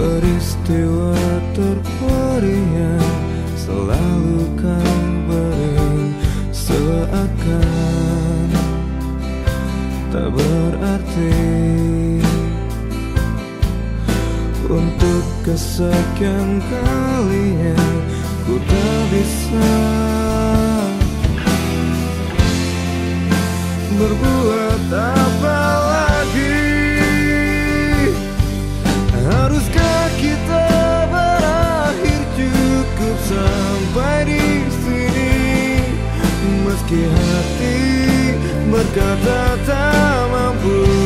Peristiwa terperi yang selalu kau beri Seakan tak berarti Untuk kesekian kalinya ku tak bisa Berbuat Meski hati berkata tak mampu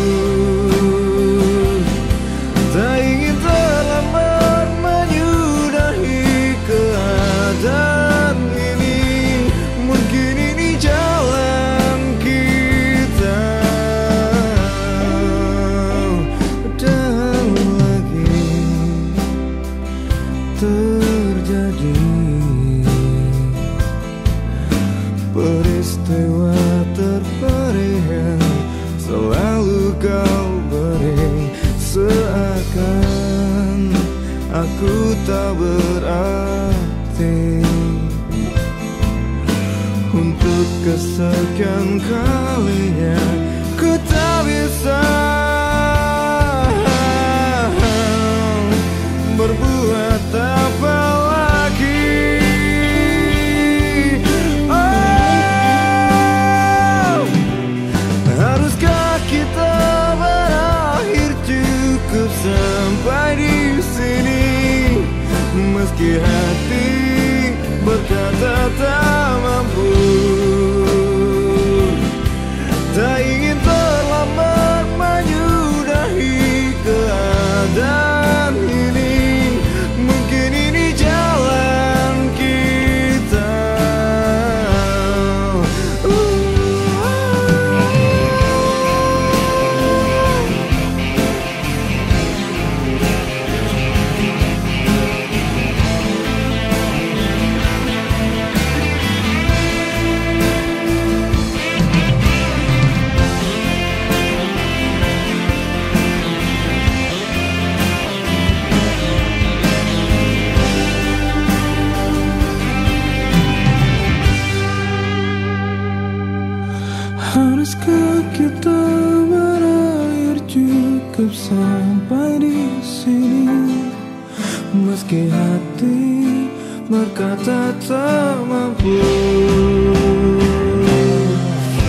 kau beri Seakan aku tak berarti. Untuk kesekian kalinya Meski hati berkata tak Haruskah kita berakhir cukup sampai di sini. Meski hati berkata tak mampu.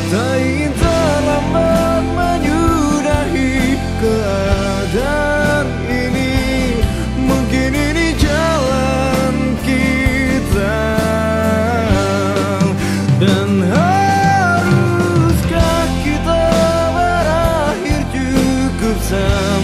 Tak ingin terlambat menyudahi keadaan ini. Mungkin ini jalan kita. Dan cukup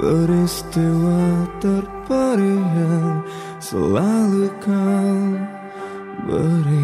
Peristiwa terperi yang selalu kau beri